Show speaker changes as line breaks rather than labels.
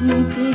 mm you.